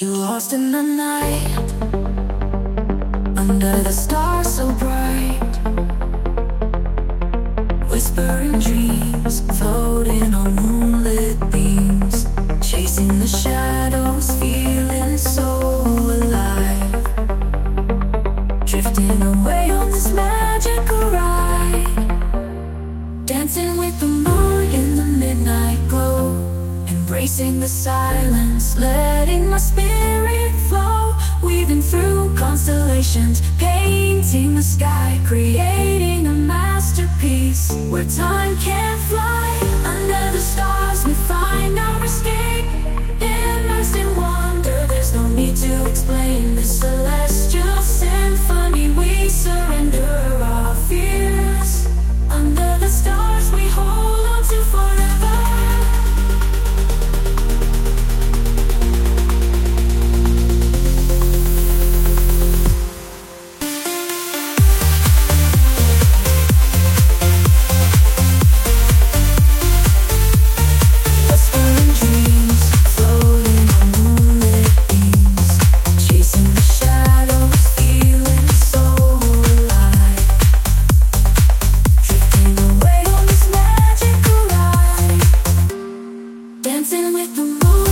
You're lost in the night Under the stars so bright. Whispering dreams Floating on moonlit beams. Chasing the shadows Feeling so alive. Drifting away on this magical ride. Dancing with the Embracing the silence Letting my spirit flow. Weaving through constellations Painting the sky Creating a masterpiece Where time can't fly dancing with the moon